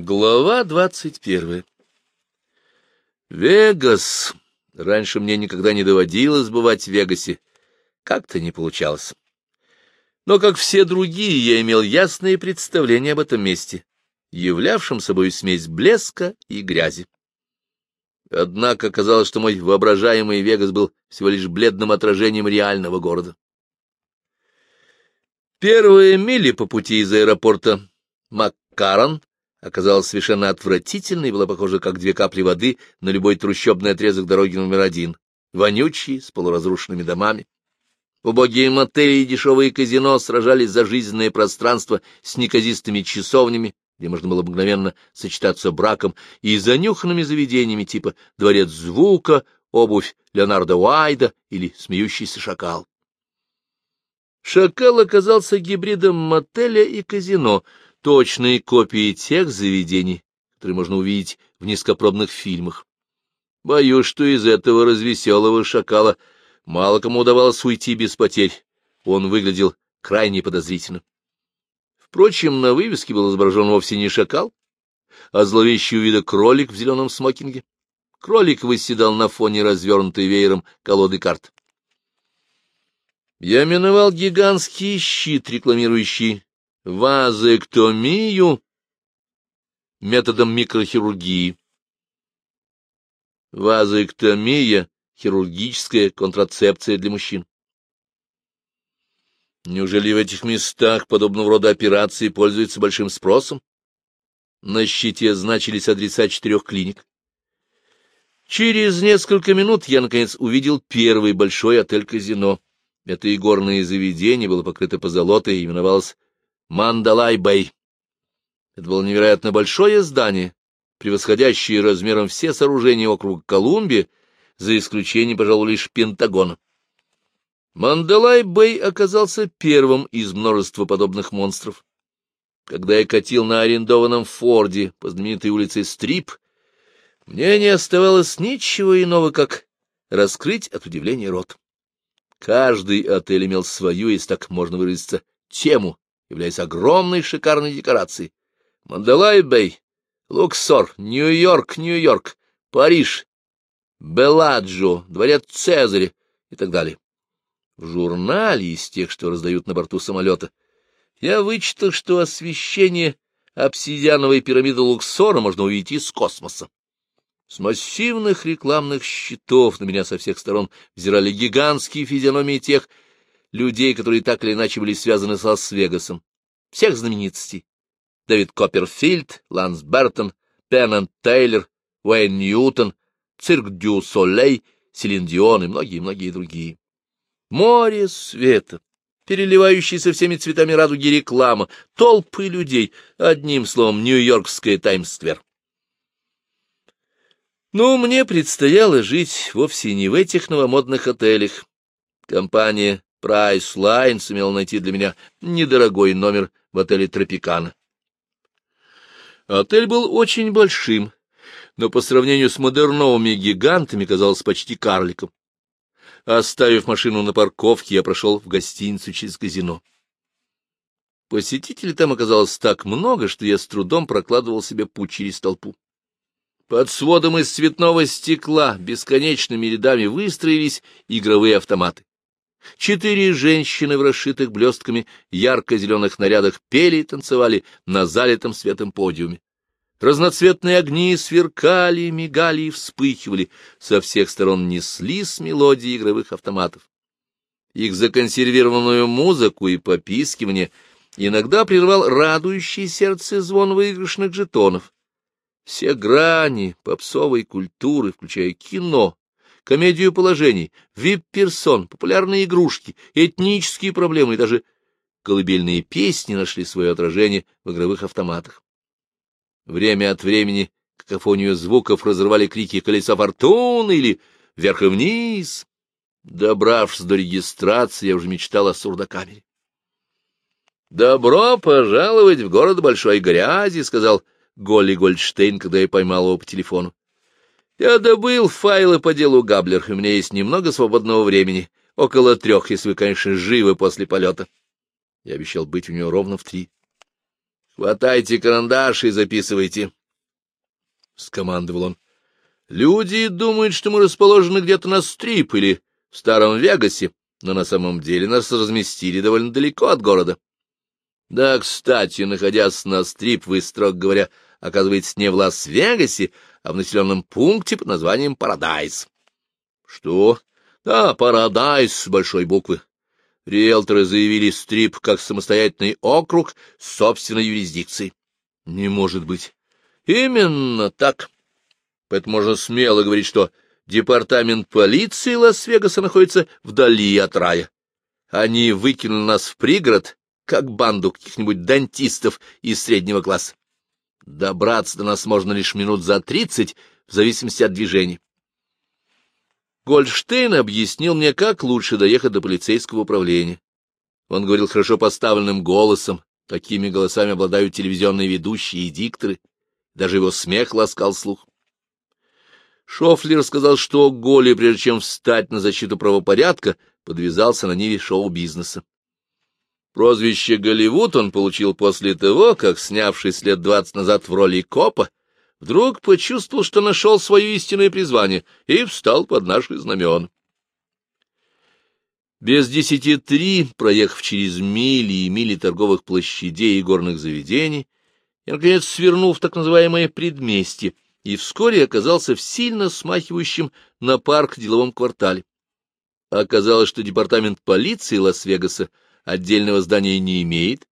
Глава двадцать первая Вегас. Раньше мне никогда не доводилось бывать в Вегасе. Как-то не получалось. Но, как все другие, я имел ясное представление об этом месте, являвшем собой смесь блеска и грязи. Однако оказалось, что мой воображаемый Вегас был всего лишь бледным отражением реального города. Первые мили по пути из аэропорта Маккарон оказалась совершенно отвратительной и была похожа, как две капли воды, на любой трущобный отрезок дороги номер один, вонючий, с полуразрушенными домами. Убогие мотели и дешевые казино сражались за жизненное пространство с неказистыми часовнями, где можно было мгновенно сочетаться браком, и занюханными заведениями типа «Дворец звука», «Обувь Леонардо Уайда» или «Смеющийся шакал». Шакал оказался гибридом мотеля и казино — точные копии тех заведений, которые можно увидеть в низкопробных фильмах. Боюсь, что из этого развеселого шакала мало кому удавалось уйти без потерь. Он выглядел крайне подозрительно. Впрочем, на вывеске был изображен вовсе не шакал, а зловещий вида кролик в зеленом смокинге. Кролик выседал на фоне развернутой веером колоды карт. Я миновал гигантский щит, рекламирующий вазоэктомию методом микрохирургии. Вазоэктомия — хирургическая контрацепция для мужчин. Неужели в этих местах подобного рода операции пользуются большим спросом? На щите значились адреса четырех клиник. Через несколько минут я, наконец, увидел первый большой отель-казино. Это игорное заведение было покрыто позолотой и именовалось Мандалай-Бэй. Это было невероятно большое здание, превосходящее размером все сооружения округа Колумбия, за исключением, пожалуй, лишь Пентагона. Мандалай-Бэй оказался первым из множества подобных монстров. Когда я катил на арендованном Форде по знаменитой улице Стрип, мне не оставалось ничего иного, как раскрыть от удивления рот. Каждый отель имел свою, если так можно выразиться, тему, являясь огромной шикарной декорацией. Мандалай-Бэй, Луксор, Нью-Йорк, Нью-Йорк, Париж, Белладжо, дворец Цезаря и так далее. В журнале из тех, что раздают на борту самолета, я вычитал, что освещение обсидиановой пирамиды Луксора можно увидеть из космоса. С массивных рекламных щитов на меня со всех сторон взирали гигантские физиономии тех, людей, которые так или иначе были связаны с Лас-Вегасом, всех знаменитостей. Дэвид Копперфильд, Ланс Бертон, Пенн and Теллер, Уэйн Ньютон, Цирк Дю Солей, Селин Дион и многие-многие другие. Море света, переливающаяся всеми цветами радуги реклама, толпы людей, одним словом, Нью-Йоркская Таймс-сквер. Но мне предстояло жить вовсе не в этих новомодных отелях. Компания Priceline сумел найти для меня недорогой номер в отеле «Тропикана». Отель был очень большим, но по сравнению с модерновыми гигантами казался почти карликом. Оставив машину на парковке, я прошел в гостиницу через казино. Посетителей там оказалось так много, что я с трудом прокладывал себе путь через толпу. Под сводом из цветного стекла бесконечными рядами выстроились игровые автоматы. Четыре женщины в расшитых блестками ярко-зеленых нарядах пели и танцевали на залитом светом подиуме. Разноцветные огни сверкали, мигали и вспыхивали, со всех сторон неслись мелодии игровых автоматов. Их законсервированную музыку и попискивание иногда прервал радующий сердце звон выигрышных жетонов. Все грани попсовой культуры, включая кино, комедию положений, вип-персон, популярные игрушки, этнические проблемы и даже колыбельные песни нашли свое отражение в игровых автоматах. Время от времени какофонию звуков разрывали крики «Колесо фортуны» или «Вверх и вниз». Добравшись до регистрации, я уже мечтал о сурдокамере. «Добро пожаловать в город большой грязи», — сказал Голли Гольдштейн, когда я поймал его по телефону. Я добыл файлы по делу Габлер, и у меня есть немного свободного времени. Около трех, если вы, конечно, живы после полета. Я обещал быть у нее ровно в три. Хватайте карандаш и записывайте, — скомандовал он. — Люди думают, что мы расположены где-то на стрип или в Старом Вегасе, но на самом деле нас разместили довольно далеко от города. Да, кстати, находясь на стрип, вы, строго говоря, оказываетесь не в Лас-Вегасе, а в населенном пункте под названием Парадайз. — Что? — Да, Парадайз с большой буквы. Риэлторы заявили Стрип как самостоятельный округ собственной юрисдикцией. Не может быть. Именно так. Поэтому можно смело говорить, что департамент полиции Лас-Вегаса находится вдали от рая. Они выкинули нас в пригород, как банду каких-нибудь дантистов из среднего класса. Добраться до нас можно лишь минут за тридцать, в зависимости от движения. Гольдштейн объяснил мне, как лучше доехать до полицейского управления. Он говорил хорошо поставленным голосом, такими голосами обладают телевизионные ведущие и дикторы, даже его смех ласкал слух. Шофлер сказал, что Голи, прежде чем встать на защиту правопорядка, подвязался на ниве шоу-бизнеса. Прозвище «Голливуд» он получил после того, как, снявшись лет двадцать назад в роли копа, вдруг почувствовал, что нашел свое истинное призвание и встал под наши знамен. Без десяти три, проехав через мили и мили торговых площадей и горных заведений, я, наконец, свернул в так называемое предместье и вскоре оказался в сильно смахивающем на парк деловом квартале. Оказалось, что департамент полиции Лас-Вегаса отдельного здания не имеет,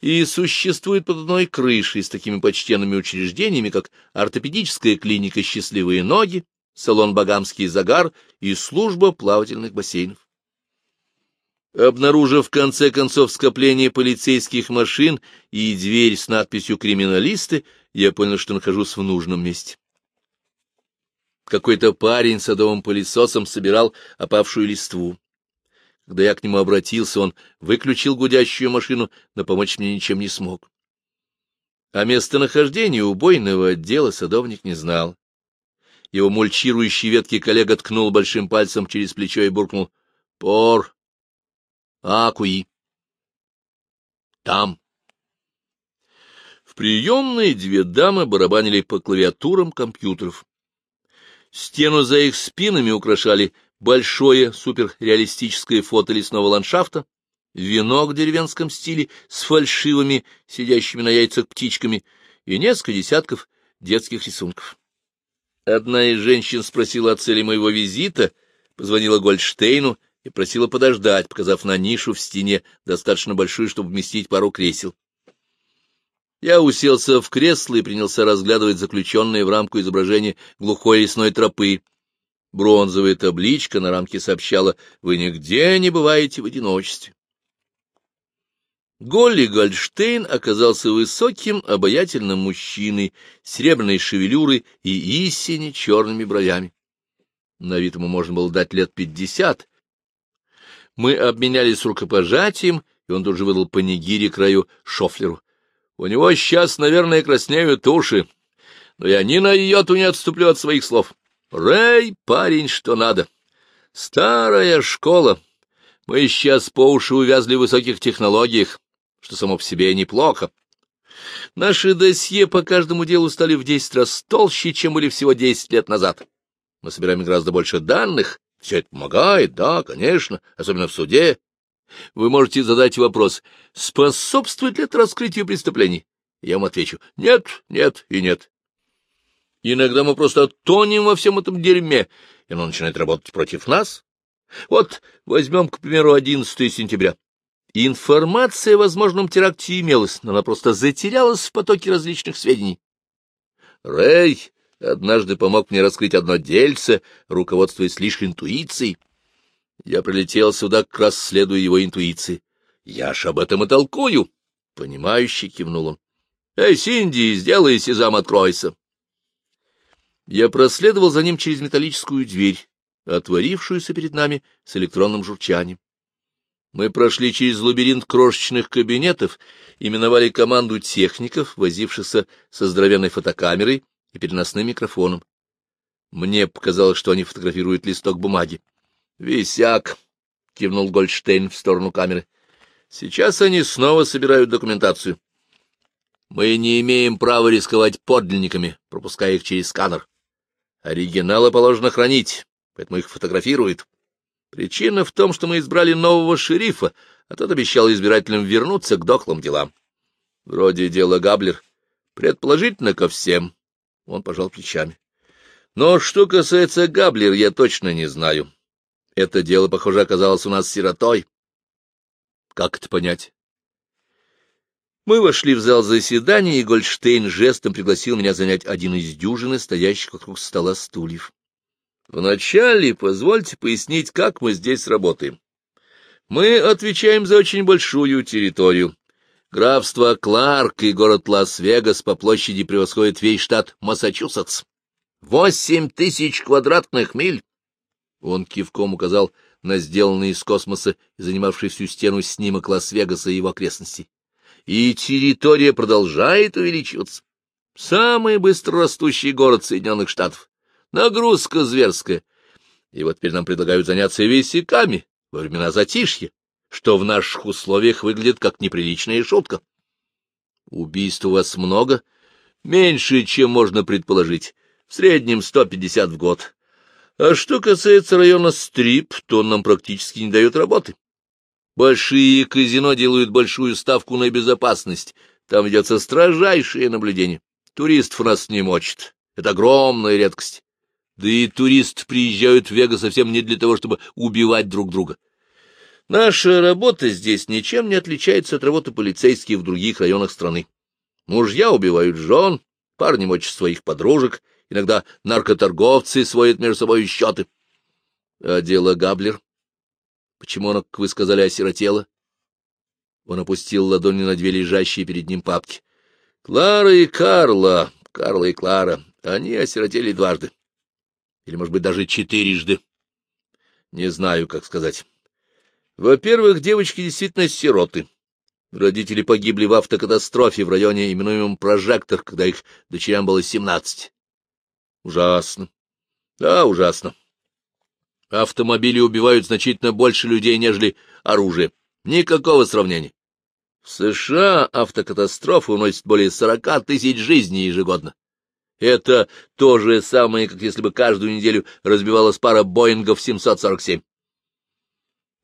и существует под одной крышей с такими почтенными учреждениями, как ортопедическая клиника «Счастливые ноги», салон «Багамский загар» и служба плавательных бассейнов. Обнаружив в конце концов скопление полицейских машин и дверь с надписью «Криминалисты», я понял, что нахожусь в нужном месте. Какой-то парень садовым пылесосом собирал опавшую листву. Когда я к нему обратился, он выключил гудящую машину, но помочь мне ничем не смог. О местонахождении убойного отдела садовник не знал. Его мульчирующий ветки коллега ткнул большим пальцем через плечо и буркнул «Пор! Акуи!» «Там!» В приемной две дамы барабанили по клавиатурам компьютеров. Стену за их спинами украшали большое суперреалистическое фото лесного ландшафта, венок в деревенском стиле с фальшивыми, сидящими на яйцах птичками и несколько десятков детских рисунков. Одна из женщин спросила о цели моего визита, позвонила Гольдштейну и просила подождать, показав на нишу в стене, достаточно большую, чтобы вместить пару кресел. Я уселся в кресло и принялся разглядывать заключенное в рамку изображение глухой лесной тропы, Бронзовая табличка на рамке сообщала «Вы нигде не бываете в одиночестве». Голли Гольдштейн оказался высоким, обаятельным мужчиной, серебряной шевелюрой и истине черными бровями. На вид ему можно было дать лет пятьдесят. Мы обменялись рукопожатием, и он тут же выдал панигири краю Шофлеру. У него сейчас, наверное, краснеют уши, но я ни на йоту не отступлю от своих слов. Рэй, парень, что надо. Старая школа. Мы сейчас по уши увязли в высоких технологиях, что само по себе неплохо. Наши досье по каждому делу стали в десять раз толще, чем были всего десять лет назад. Мы собираем гораздо больше данных. Все это помогает, да, конечно, особенно в суде. Вы можете задать вопрос, способствует ли это раскрытию преступлений? Я вам отвечу, нет, нет и нет. Иногда мы просто тонем во всем этом дерьме, и оно начинает работать против нас. Вот возьмем, к примеру, 11 сентября. Информация о возможном теракте имелась, но она просто затерялась в потоке различных сведений. Рэй однажды помог мне раскрыть одно дельце, руководствуясь лишь интуицией. Я прилетел сюда, как раз следуя его интуиции. Я ж об этом и толкую. Понимающе кивнул он. — Эй, Синди, сделай сезам, откройся. Я проследовал за ним через металлическую дверь, отворившуюся перед нами с электронным журчанием. Мы прошли через лабиринт крошечных кабинетов и миновали команду техников, возившихся со здоровенной фотокамерой и переносным микрофоном. Мне показалось, что они фотографируют листок бумаги. — Висяк! — кивнул Гольдштейн в сторону камеры. — Сейчас они снова собирают документацию. Мы не имеем права рисковать подлинниками, пропуская их через сканер. Оригиналы положено хранить, поэтому их фотографируют. Причина в том, что мы избрали нового шерифа, а тот обещал избирателям вернуться к дохлым делам. Вроде дела Габлер. Предположительно, ко всем. Он пожал плечами. Но что касается Габлер, я точно не знаю. Это дело, похоже, оказалось у нас сиротой. Как это понять? Мы вошли в зал заседания, и Гольдштейн жестом пригласил меня занять один из дюжины стоящих вокруг стола стульев. Вначале позвольте пояснить, как мы здесь работаем. Мы отвечаем за очень большую территорию. Графство Кларк и город Лас-Вегас по площади превосходят весь штат Массачусетс. Восемь тысяч квадратных миль! Он кивком указал на сделанный из космоса и занимавший всю стену снимок Лас-Вегаса и его окрестностей. И территория продолжает увеличиваться. Самый быстрорастущий город Соединенных Штатов. Нагрузка зверская. И вот теперь нам предлагают заняться висяками во времена затишья, что в наших условиях выглядит как неприличная шутка. Убийств у вас много? Меньше, чем можно предположить. В среднем 150 в год. А что касается района Стрип, то он нам практически не дает работы. Большие казино делают большую ставку на безопасность. Там ведется строжайшее наблюдение. Туристов нас не мочат. Это огромная редкость. Да и туристы приезжают в Вегас совсем не для того, чтобы убивать друг друга. Наша работа здесь ничем не отличается от работы полицейских в других районах страны. Мужья убивают жен, парни мочат своих подружек, иногда наркоторговцы сводят между собой счеты. А дело Габлер? Почему оно, как вы сказали, осиротело? Он опустил ладони на две лежащие перед ним папки. Клара и Карла, Карла и Клара, они осиротели дважды. Или, может быть, даже четырежды. Не знаю, как сказать. Во-первых, девочки действительно сироты. Родители погибли в автокатастрофе в районе, именуемом Прожектор, когда их дочерям было семнадцать. Ужасно. Да, ужасно. Автомобили убивают значительно больше людей, нежели оружие. Никакого сравнения. В США автокатастрофы уносят более сорока тысяч жизней ежегодно. Это то же самое, как если бы каждую неделю разбивалась пара Боингов 747.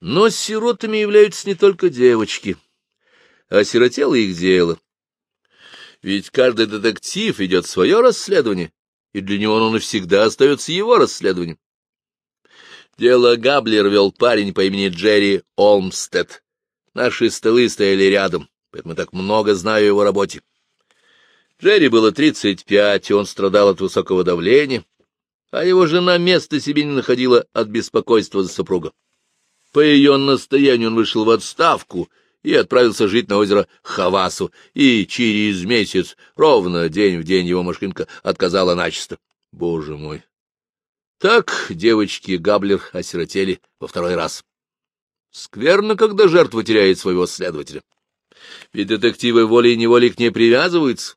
Но сиротами являются не только девочки, а сиротело их дело. Ведь каждый детектив ведет свое расследование, и для него оно навсегда остается его расследованием. Дело Габлер вел парень по имени Джерри Олмстед. Наши столы стояли рядом, поэтому так много знаю о его работе. Джерри было тридцать пять, и он страдал от высокого давления, а его жена места себе не находила от беспокойства за супруга. По ее настоянию он вышел в отставку и отправился жить на озеро Хавасу, и через месяц, ровно день в день, его машинка отказала начисто. Боже мой! Так девочки Габлер осиротели во второй раз. Скверно, когда жертва теряет своего следователя. Ведь детективы волей-неволей к ней привязываются.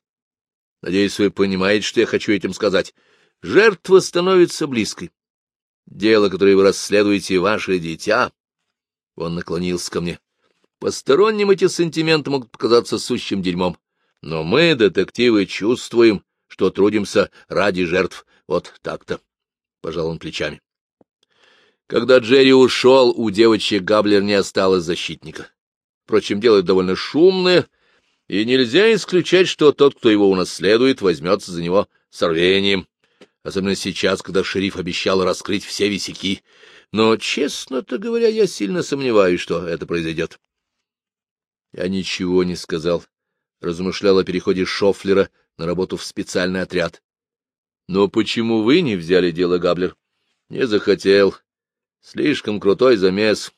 Надеюсь, вы понимаете, что я хочу этим сказать. Жертва становится близкой. Дело, которое вы расследуете, ваше дитя. Он наклонился ко мне. Посторонним эти сантименты могут показаться сущим дерьмом. Но мы, детективы, чувствуем, что трудимся ради жертв. Вот так-то пожал он плечами. Когда Джерри ушел, у девочек Габлер не осталось защитника. Впрочем, дело довольно шумное, и нельзя исключать, что тот, кто его унаследует, возьмется за него с рвением, особенно сейчас, когда шериф обещал раскрыть все висяки. Но, честно-то говоря, я сильно сомневаюсь, что это произойдет. Я ничего не сказал, размышлял о переходе Шофлера на работу в специальный отряд. Но почему вы не взяли дело Габлер? Не захотел. Слишком крутой замес.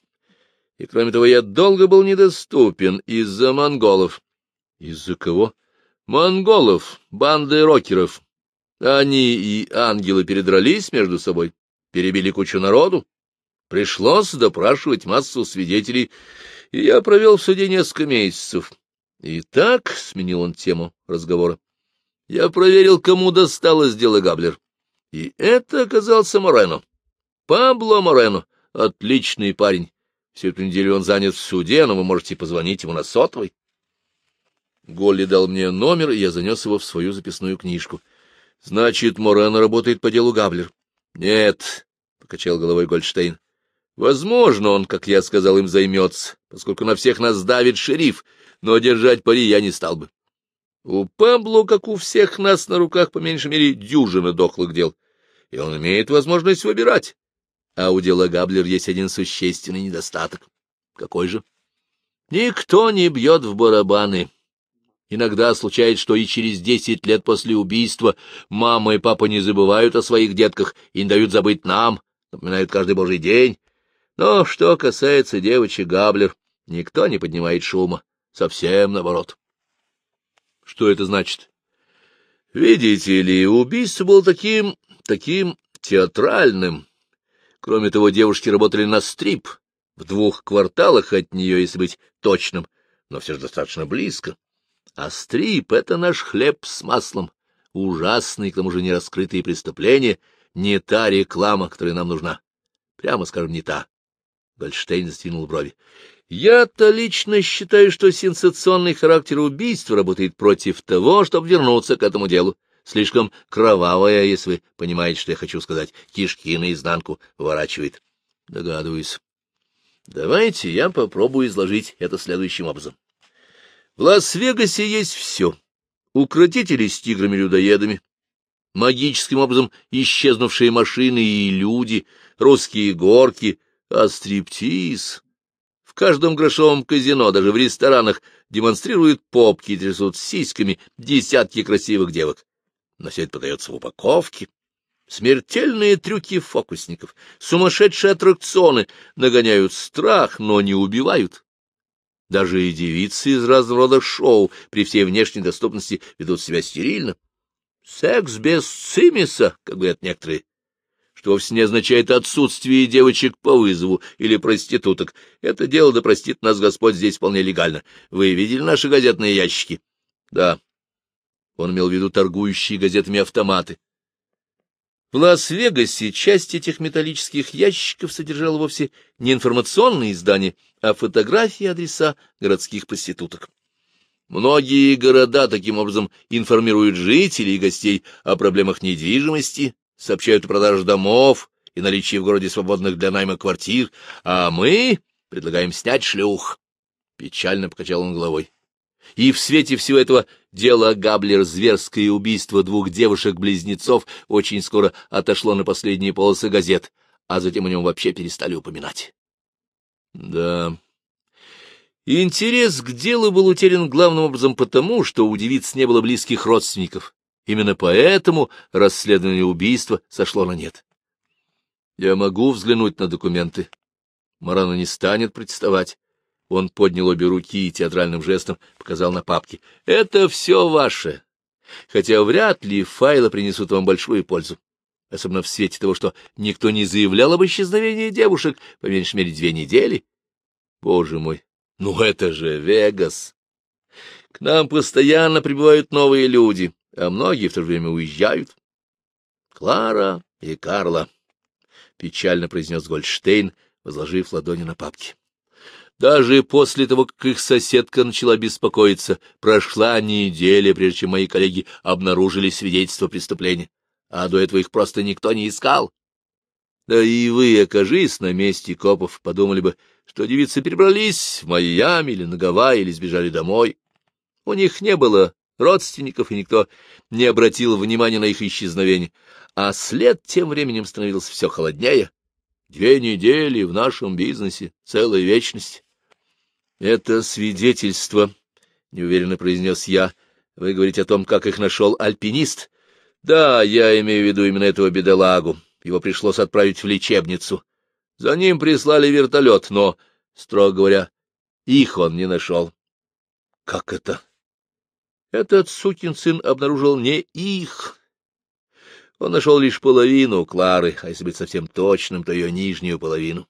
И, кроме того, я долго был недоступен из-за монголов. Из-за кого? Монголов, банды рокеров. Они и ангелы передрались между собой, перебили кучу народу. Пришлось допрашивать массу свидетелей, и я провел в суде несколько месяцев. И так, — сменил он тему разговора, я проверил, кому досталось дело Габлер. И это оказался Морено. Пабло Морено. Отличный парень. Всю эту неделю он занят в суде, но вы можете позвонить ему на сотовый. Голли дал мне номер, и я занес его в свою записную книжку. — Значит, Морено работает по делу Габлер? — Нет, — покачал головой Гольдштейн. — Возможно, он, как я сказал, им займется, поскольку на всех нас давит шериф, но держать пари я не стал бы. У Пабло, как у всех нас, на руках по меньшей мере дюжина дохлых дел, и он имеет возможность выбирать. А у дела Габлер есть один существенный недостаток. Какой же? Никто не бьет в барабаны. Иногда случается, что и через десять лет после убийства мама и папа не забывают о своих детках и не дают забыть нам, напоминают каждый божий день. Но что касается девочек Габлер, никто не поднимает шума, совсем наоборот. Что это значит? Видите ли, убийство было таким, таким театральным. Кроме того, девушки работали на стрип, в двух кварталах от нее, если быть точным, но все же достаточно близко. А стрип — это наш хлеб с маслом, ужасные, к тому же нераскрытые преступления, не та реклама, которая нам нужна. Прямо скажем, не та. Гольштейн сдвинул брови. Я-то лично считаю, что сенсационный характер убийства работает против того, чтобы вернуться к этому делу. Слишком кровавая, если вы понимаете, что я хочу сказать, кишки наизнанку выворачивает. Догадываюсь. Давайте я попробую изложить это следующим образом. В Лас-Вегасе есть все. Укротители с тиграми-людоедами, магическим образом исчезнувшие машины и люди, русские горки, а стриптиз... Каждом грошовом казино, даже в ресторанах, демонстрируют попки и трясут сиськами десятки красивых девок. Но все это подается в упаковке. Смертельные трюки фокусников, сумасшедшие аттракционы нагоняют страх, но не убивают. Даже и девицы из разного рода шоу при всей внешней доступности ведут себя стерильно. Секс без цимиса, как говорят некоторые, что вовсе не означает отсутствие девочек по вызову или проституток. Это дело, да простит нас Господь, здесь вполне легально. Вы видели наши газетные ящики? Да. Он имел в виду торгующие газетами автоматы. В Лас-Вегасе часть этих металлических ящиков содержала вовсе не информационные издания, а фотографии адреса городских проституток. Многие города таким образом информируют жителей и гостей о проблемах недвижимости, сообщают о продаже домов и наличии в городе свободных для найма квартир, а мы предлагаем снять шлюх. Печально покачал он головой. И в свете всего этого дело Габлер зверское убийство двух девушек-близнецов очень скоро отошло на последние полосы газет, а затем о нем вообще перестали упоминать. Да. Интерес к делу был утерян главным образом потому, что у девиц не было близких родственников. Именно поэтому расследование убийства сошло на нет. Я могу взглянуть на документы. Марана не станет протестовать. Он поднял обе руки и театральным жестом показал на папки. — Это все ваше. Хотя вряд ли файлы принесут вам большую пользу. Особенно в свете того, что никто не заявлял об исчезновении девушек по меньшей мере две недели. Боже мой, ну это же Вегас! К нам постоянно прибывают новые люди, а многие в то же время уезжают. Клара и Карла, — печально произнес Гольдштейн, возложив ладони на папки. Даже после того, как их соседка начала беспокоиться, прошла неделя, прежде чем мои коллеги обнаружили свидетельство преступления, а до этого их просто никто не искал. Да и вы, окажись на месте копов, подумали бы, что девицы перебрались в Майами или на Гавайи, или сбежали домой. У них не было родственников, и никто не обратил внимания на их исчезновение, а след тем временем становился все холоднее. Две недели в нашем бизнесе, целая вечность. — Это свидетельство, — неуверенно произнес я. — Вы говорите о том, как их нашел альпинист? — Да, я имею в виду именно этого бедолагу. Его пришлось отправить в лечебницу. За ним прислали вертолет, но, строго говоря, их он не нашел. — Как это? Этот сукин сын обнаружил не их. Он нашел лишь половину Клары, а если быть совсем точным, то ее нижнюю половину.